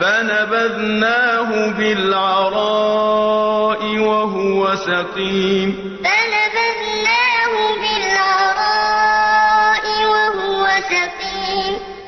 فنبذناه بالعراء وهو سقيم. فنبذناه بالعراء وهو سقيم.